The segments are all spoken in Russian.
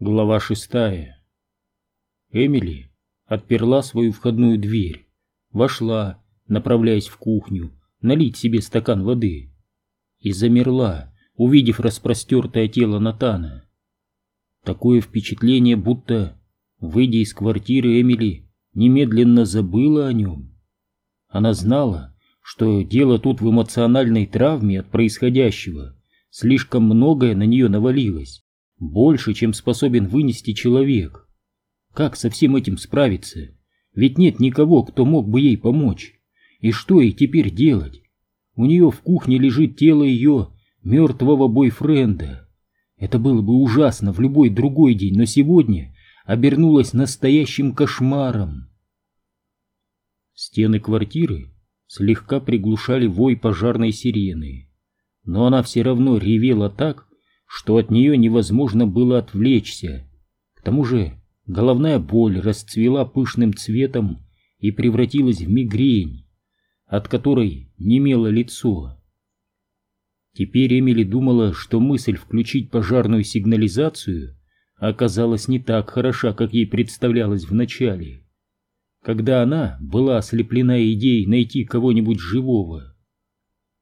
Глава шестая. Эмили отперла свою входную дверь, вошла, направляясь в кухню, налить себе стакан воды, и замерла, увидев распростертое тело Натана. Такое впечатление, будто, выйдя из квартиры, Эмили немедленно забыла о нем. Она знала, что дело тут в эмоциональной травме от происходящего, слишком многое на нее навалилось больше, чем способен вынести человек. Как со всем этим справиться? Ведь нет никого, кто мог бы ей помочь. И что ей теперь делать? У нее в кухне лежит тело ее мертвого бойфренда. Это было бы ужасно в любой другой день, но сегодня обернулось настоящим кошмаром. Стены квартиры слегка приглушали вой пожарной сирены, но она все равно ревела так, что от нее невозможно было отвлечься. К тому же головная боль расцвела пышным цветом и превратилась в мигрень, от которой немело лицо. Теперь Эмили думала, что мысль включить пожарную сигнализацию оказалась не так хороша, как ей представлялось вначале, когда она была ослеплена идеей найти кого-нибудь живого.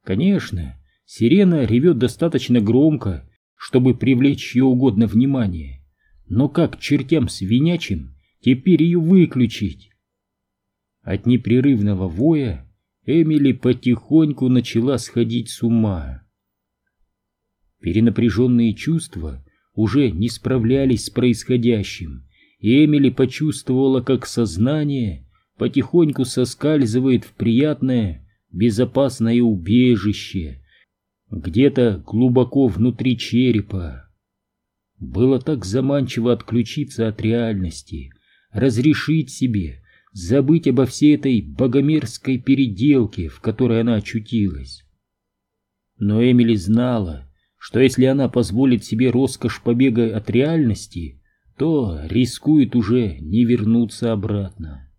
Конечно, сирена ревет достаточно громко, чтобы привлечь чье угодно внимание. Но как чертям свинячим теперь ее выключить? От непрерывного воя Эмили потихоньку начала сходить с ума. Перенапряженные чувства уже не справлялись с происходящим, и Эмили почувствовала, как сознание потихоньку соскальзывает в приятное, безопасное убежище, где-то глубоко внутри черепа. Было так заманчиво отключиться от реальности, разрешить себе забыть обо всей этой богомерзкой переделке, в которой она очутилась. Но Эмили знала, что если она позволит себе роскошь побега от реальности, то рискует уже не вернуться обратно.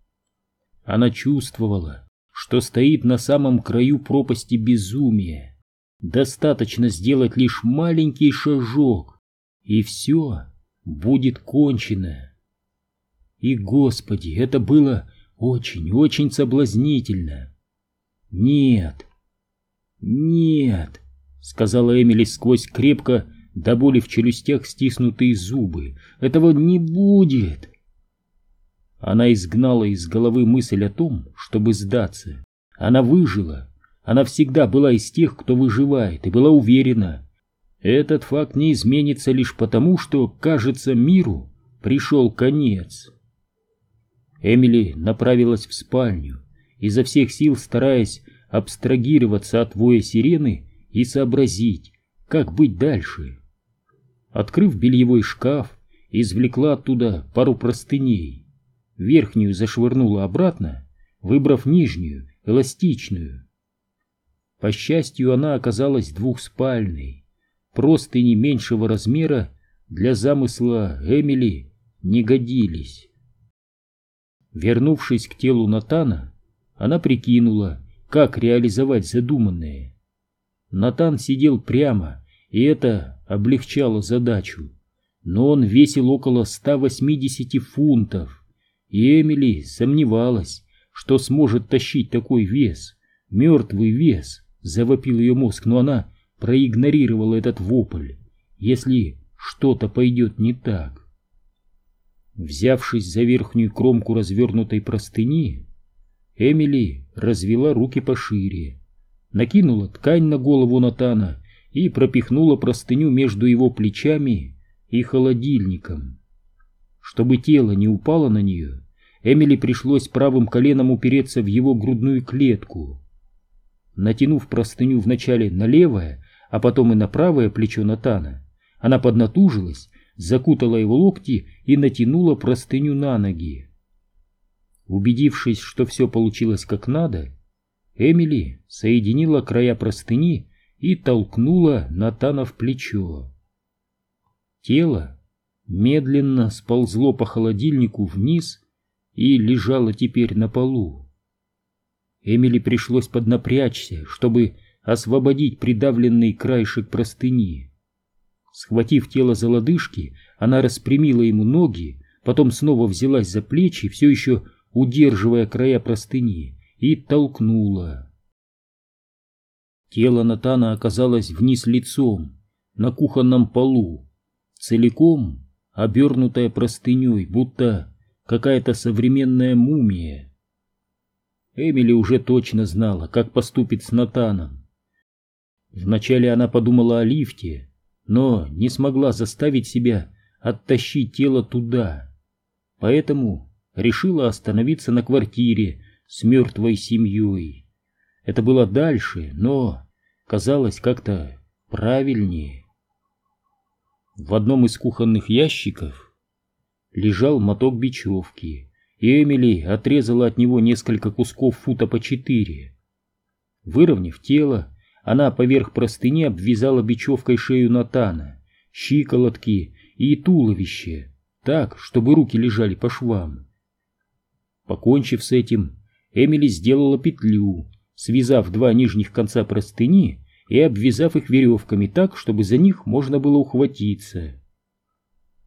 Она чувствовала, что стоит на самом краю пропасти безумия, Достаточно сделать лишь маленький шажок, и все будет кончено. И, Господи, это было очень-очень соблазнительно. Нет, нет, сказала Эмили сквозь крепко до боли в челюстях стиснутые зубы. Этого не будет. Она изгнала из головы мысль о том, чтобы сдаться. Она выжила, она всегда была из тех, кто выживает, и была уверена. Этот факт не изменится лишь потому, что, кажется, миру пришел конец. Эмили направилась в спальню, изо всех сил стараясь абстрагироваться от воя сирены и сообразить, как быть дальше. Открыв бельевой шкаф, извлекла оттуда пару простыней. Верхнюю зашвырнула обратно, выбрав нижнюю, эластичную. По счастью, она оказалась двухспальной. Просто не меньшего размера для замысла Эмили не годились. Вернувшись к телу Натана, она прикинула, как реализовать задуманное. Натан сидел прямо, и это облегчало задачу. Но он весил около 180 фунтов, и Эмили сомневалась, что сможет тащить такой вес, мертвый вес завопил ее мозг, но она проигнорировала этот вопль, если что-то пойдет не так. Взявшись за верхнюю кромку развернутой простыни, Эмили развела руки пошире, накинула ткань на голову Натана и пропихнула простыню между его плечами и холодильником. Чтобы тело не упало на нее, Эмили пришлось правым коленом упереться в его грудную клетку. Натянув простыню вначале на левое, а потом и на правое плечо Натана, она поднатужилась, закутала его локти и натянула простыню на ноги. Убедившись, что все получилось как надо, Эмили соединила края простыни и толкнула Натана в плечо. Тело медленно сползло по холодильнику вниз и лежало теперь на полу. Эмили пришлось поднапрячься, чтобы освободить придавленный краешек простыни. Схватив тело за лодыжки, она распрямила ему ноги, потом снова взялась за плечи, все еще удерживая края простыни, и толкнула. Тело Натана оказалось вниз лицом, на кухонном полу, целиком обернутое простыней, будто какая-то современная мумия. Эмили уже точно знала, как поступит с Натаном. Вначале она подумала о лифте, но не смогла заставить себя оттащить тело туда. Поэтому решила остановиться на квартире с мертвой семьей. Это было дальше, но казалось как-то правильнее. В одном из кухонных ящиков лежал моток бечевки, Эмили отрезала от него несколько кусков фута по четыре. Выровняв тело, она поверх простыни обвязала бечевкой шею Натана, щиколотки и туловище, так, чтобы руки лежали по швам. Покончив с этим, Эмили сделала петлю, связав два нижних конца простыни и обвязав их веревками так, чтобы за них можно было ухватиться.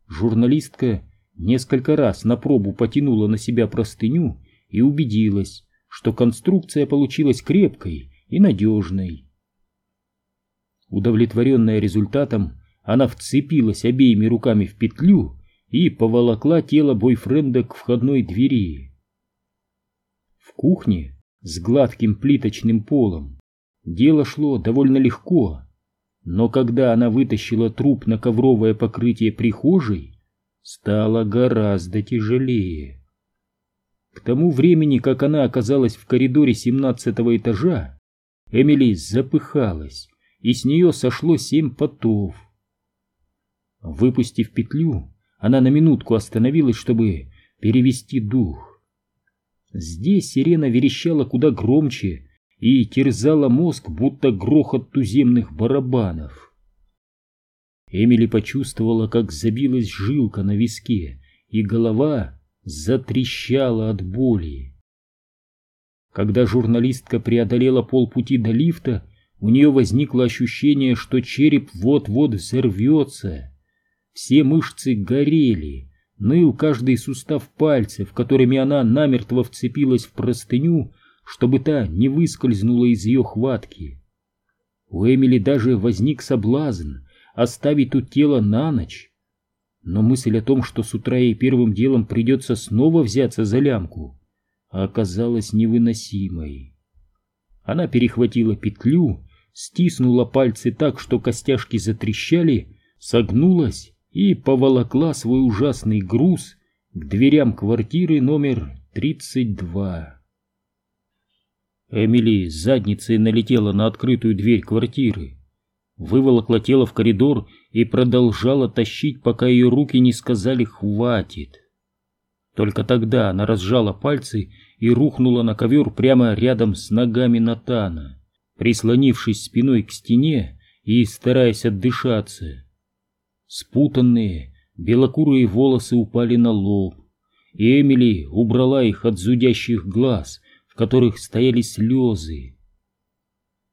Журналистка несколько раз на пробу потянула на себя простыню и убедилась, что конструкция получилась крепкой и надежной. Удовлетворенная результатом, она вцепилась обеими руками в петлю и поволокла тело бойфренда к входной двери. В кухне с гладким плиточным полом дело шло довольно легко, но когда она вытащила труп на ковровое покрытие прихожей, стало гораздо тяжелее. К тому времени, как она оказалась в коридоре семнадцатого этажа, Эмили запыхалась, и с нее сошло семь потов. Выпустив петлю, она на минутку остановилась, чтобы перевести дух. Здесь сирена верещала куда громче и терзала мозг, будто грохот туземных барабанов. Эмили почувствовала, как забилась жилка на виске, и голова затрещала от боли. Когда журналистка преодолела полпути до лифта, у нее возникло ощущение, что череп вот-вот взорвется. Все мышцы горели, ныл каждый сустав пальцев, которыми она намертво вцепилась в простыню, чтобы та не выскользнула из ее хватки. У Эмили даже возник соблазн оставить тут тело на ночь. Но мысль о том, что с утра ей первым делом придется снова взяться за лямку, оказалась невыносимой. Она перехватила петлю стиснула пальцы так, что костяшки затрещали, согнулась и поволокла свой ужасный груз к дверям квартиры номер 32. Эмили с задницей налетела на открытую дверь квартиры, выволокла тело в коридор и продолжала тащить, пока ее руки не сказали «хватит». Только тогда она разжала пальцы и рухнула на ковер прямо рядом с ногами Натана прислонившись спиной к стене и стараясь отдышаться. Спутанные белокурые волосы упали на лоб, и Эмили убрала их от зудящих глаз, в которых стояли слезы.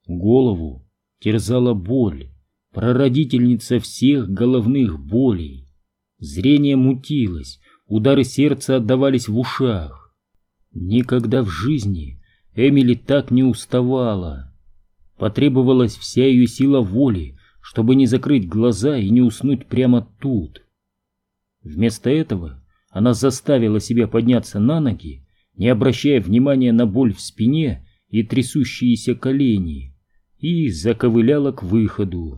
Голову терзала боль, прародительница всех головных болей. Зрение мутилось, удары сердца отдавались в ушах. Никогда в жизни Эмили так не уставала. Потребовалась вся ее сила воли, чтобы не закрыть глаза и не уснуть прямо тут. Вместо этого она заставила себя подняться на ноги, не обращая внимания на боль в спине и трясущиеся колени, и заковыляла к выходу.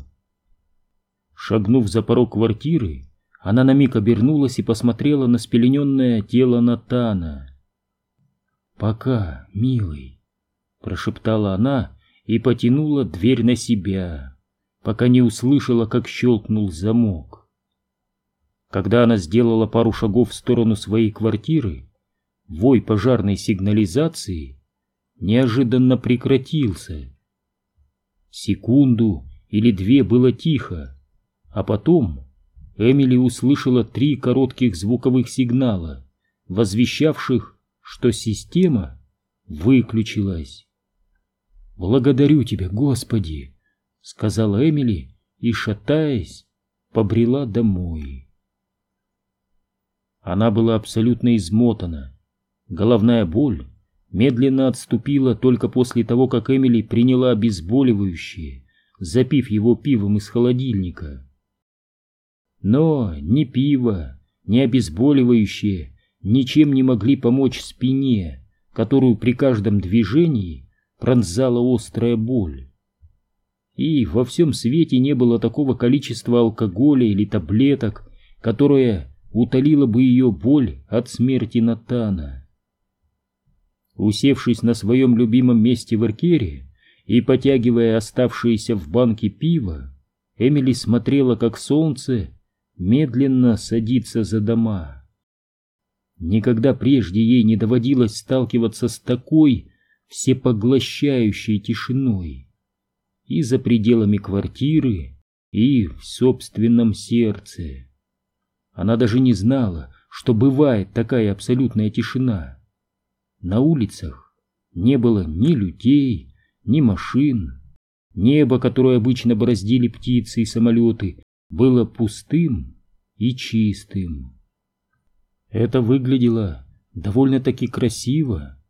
Шагнув за порог квартиры, она на миг обернулась и посмотрела на спелененное тело Натана. «Пока, милый», — прошептала она, и потянула дверь на себя, пока не услышала, как щелкнул замок. Когда она сделала пару шагов в сторону своей квартиры, вой пожарной сигнализации неожиданно прекратился. Секунду или две было тихо, а потом Эмили услышала три коротких звуковых сигнала, возвещавших, что система выключилась. «Благодарю тебя, Господи!» — сказала Эмили и, шатаясь, побрела домой. Она была абсолютно измотана. Головная боль медленно отступила только после того, как Эмили приняла обезболивающее, запив его пивом из холодильника. Но ни пиво, ни обезболивающее ничем не могли помочь спине, которую при каждом движении пронзала острая боль. И во всем свете не было такого количества алкоголя или таблеток, которое утолило бы ее боль от смерти Натана. Усевшись на своем любимом месте в Эркере и потягивая оставшееся в банке пиво, Эмили смотрела, как солнце медленно садится за дома. Никогда прежде ей не доводилось сталкиваться с такой всепоглощающей тишиной и за пределами квартиры, и в собственном сердце. Она даже не знала, что бывает такая абсолютная тишина. На улицах не было ни людей, ни машин. Небо, которое обычно бороздили птицы и самолеты, было пустым и чистым. Это выглядело довольно-таки красиво.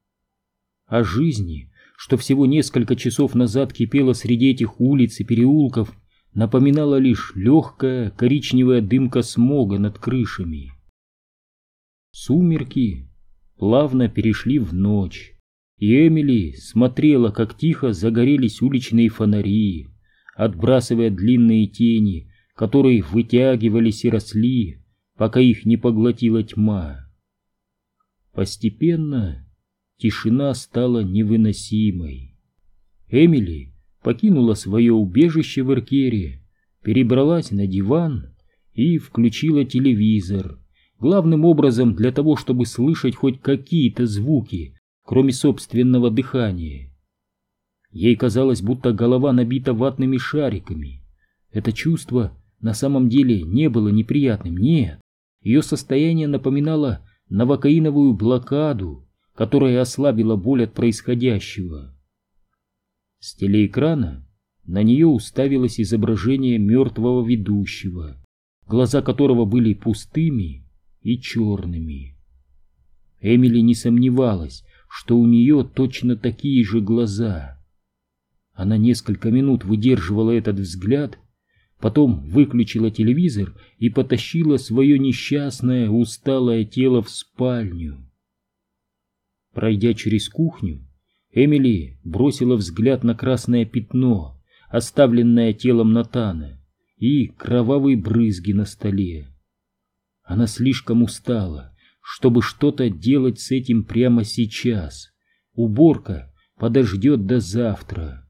О жизни, что всего несколько часов назад кипела среди этих улиц и переулков, напоминала лишь легкая коричневая дымка смога над крышами. Сумерки плавно перешли в ночь, и Эмили смотрела, как тихо загорелись уличные фонари, отбрасывая длинные тени которые вытягивались и росли, пока их не поглотила тьма. Постепенно тишина стала невыносимой. Эмили покинула свое убежище в Эркере, перебралась на диван и включила телевизор, главным образом для того, чтобы слышать хоть какие-то звуки, кроме собственного дыхания. Ей казалось, будто голова набита ватными шариками. Это чувство на самом деле не было неприятным, нет. Ее состояние напоминало новокаиновую блокаду, которая ослабила боль от происходящего. С телеэкрана на нее уставилось изображение мертвого ведущего, глаза которого были пустыми и черными. Эмили не сомневалась, что у нее точно такие же глаза. Она несколько минут выдерживала этот взгляд, потом выключила телевизор и потащила свое несчастное, усталое тело в спальню. Пройдя через кухню, Эмили бросила взгляд на красное пятно, оставленное телом Натана, и кровавые брызги на столе. Она слишком устала, чтобы что-то делать с этим прямо сейчас. Уборка подождет до завтра.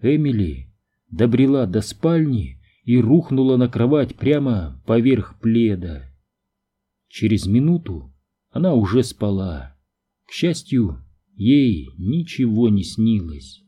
Эмили добрела до спальни и рухнула на кровать прямо поверх пледа. Через минуту она уже спала. К счастью, ей ничего не снилось.